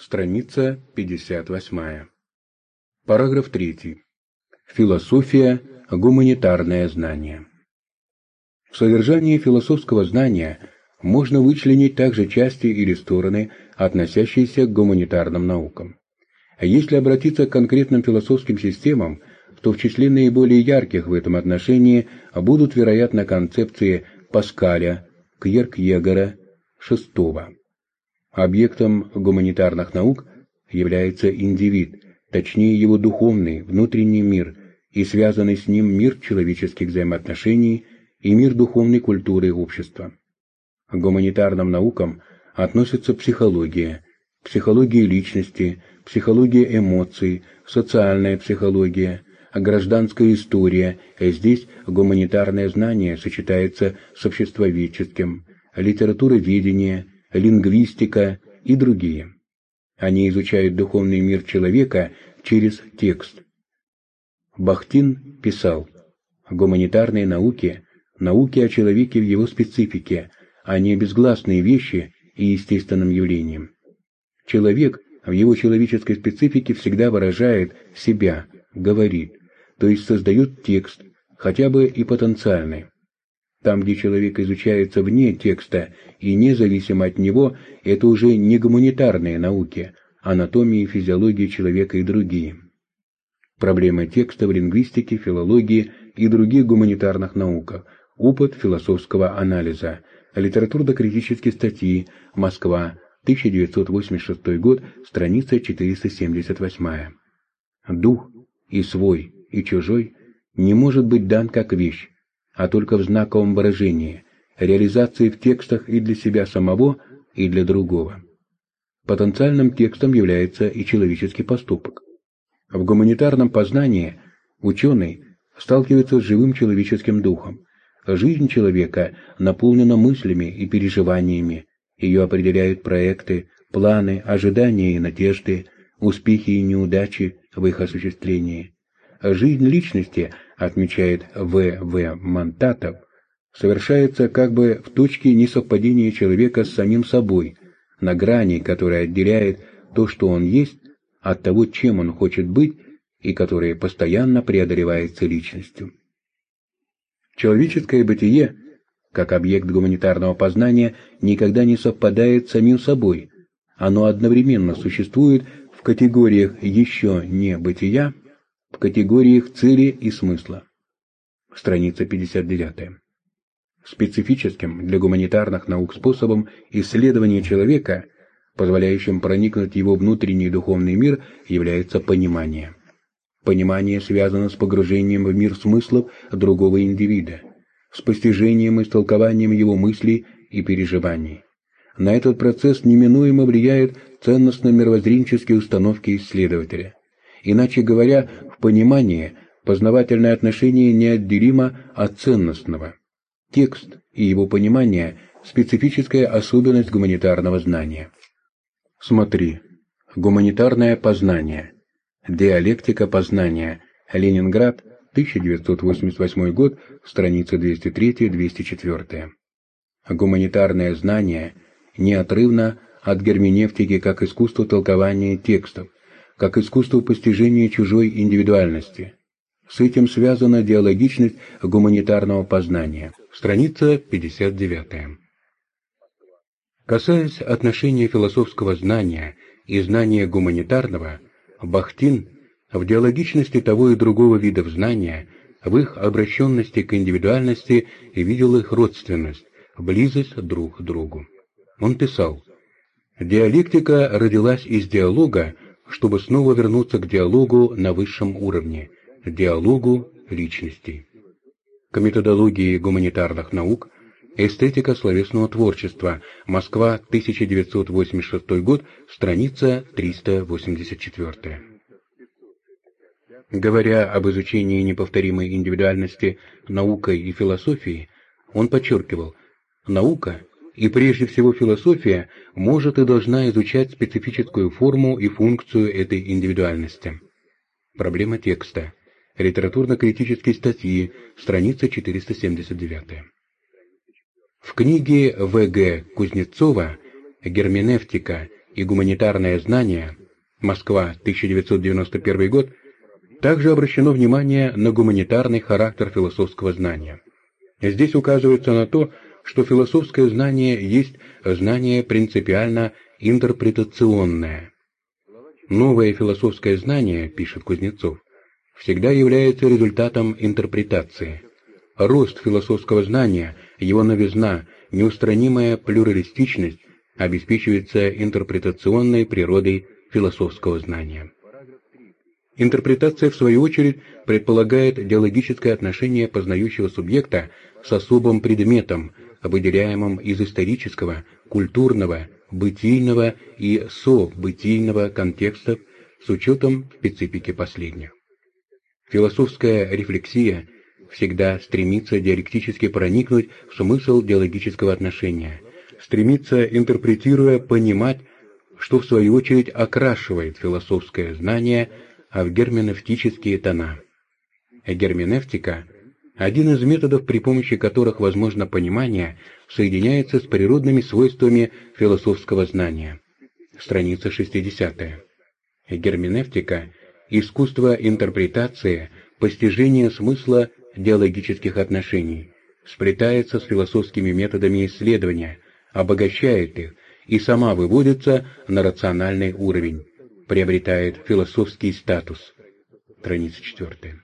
страница 58. Параграф 3. Философия – гуманитарное знание. В содержании философского знания можно вычленить также части или стороны, относящиеся к гуманитарным наукам. Если обратиться к конкретным философским системам, то в числе наиболее ярких в этом отношении будут, вероятно, концепции Паскаля, Кьеркегора, Шестого. Объектом гуманитарных наук является индивид, точнее его духовный, внутренний мир и связанный с ним мир человеческих взаимоотношений и мир духовной культуры общества. К гуманитарным наукам относятся психология, психология личности, психология эмоций, социальная психология, гражданская история, а здесь гуманитарное знание сочетается с обществоведческим, литературоведение, лингвистика и другие. Они изучают духовный мир человека через текст. Бахтин писал, гуманитарные науки – науки о человеке в его специфике, а не безгласные вещи и естественным явлениям. Человек в его человеческой специфике всегда выражает себя, говорит, то есть создает текст, хотя бы и потенциальный. Там, где человек изучается вне текста и независимо от него, это уже не гуманитарные науки, анатомия и физиология человека и другие. Проблемы текста в лингвистике, филологии и других гуманитарных науках, опыт философского анализа, литературно-критические статьи, Москва, 1986 год, страница 478. Дух и свой, и чужой не может быть дан как вещь, а только в знаковом выражении, реализации в текстах и для себя самого, и для другого. Потенциальным текстом является и человеческий поступок. В гуманитарном познании ученый сталкивается с живым человеческим духом. Жизнь человека наполнена мыслями и переживаниями, ее определяют проекты, планы, ожидания и надежды, успехи и неудачи в их осуществлении. Жизнь личности отмечает В. В. Монтатов, совершается как бы в точке несовпадения человека с самим собой, на грани, которая отделяет то, что он есть, от того, чем он хочет быть, и которая постоянно преодолевается личностью. Человеческое бытие, как объект гуманитарного познания, никогда не совпадает с самим собой. Оно одновременно существует в категориях еще не бытия в категориях цели и смысла. Страница 59. Специфическим для гуманитарных наук способом исследования человека, позволяющим проникнуть его внутренний духовный мир, является понимание. Понимание связано с погружением в мир смыслов другого индивида, с постижением и истолкованием его мыслей и переживаний. На этот процесс неминуемо влияют ценностно-мировоззренческие установки исследователя. Иначе говоря, понимании познавательное отношение неотделимо от ценностного. Текст и его понимание – специфическая особенность гуманитарного знания. Смотри. Гуманитарное познание. Диалектика познания. Ленинград, 1988 год, страница 203-204. Гуманитарное знание неотрывно от герменевтики как искусство толкования текстов, как искусство постижения чужой индивидуальности. С этим связана диалогичность гуманитарного познания. Страница 59. Касаясь отношения философского знания и знания гуманитарного, Бахтин в диалогичности того и другого видов знания, в их обращенности к индивидуальности видел их родственность, близость друг к другу. Он писал, «Диалектика родилась из диалога, чтобы снова вернуться к диалогу на высшем уровне, диалогу личностей. К методологии гуманитарных наук, эстетика словесного творчества, Москва, 1986 год, страница 384. Говоря об изучении неповторимой индивидуальности наукой и философией, он подчеркивал, наука и прежде всего философия может и должна изучать специфическую форму и функцию этой индивидуальности. Проблема текста. Литературно-критические статьи, страница 479. В книге В.Г. Кузнецова «Герменевтика и гуманитарное знание, Москва, 1991 год, также обращено внимание на гуманитарный характер философского знания. Здесь указывается на то, что философское знание есть знание принципиально интерпретационное. Новое философское знание, пишет Кузнецов, всегда является результатом интерпретации. Рост философского знания, его новизна, неустранимая плюралистичность обеспечивается интерпретационной природой философского знания. Интерпретация, в свою очередь, предполагает диалогическое отношение познающего субъекта с особым предметом, выделяемым из исторического, культурного, бытийного и событийного контекстов с учетом специфики последних. Философская рефлексия всегда стремится диалектически проникнуть в смысл диалогического отношения, стремится, интерпретируя, понимать, что в свою очередь окрашивает философское знание а в герменевтические тона. Герменевтика – один из методов, при помощи которых возможно понимание соединяется с природными свойствами философского знания. Страница 60. Герменевтика – искусство интерпретации, постижения смысла диалогических отношений, сплетается с философскими методами исследования, обогащает их и сама выводится на рациональный уровень, приобретает философский статус. Страница 4.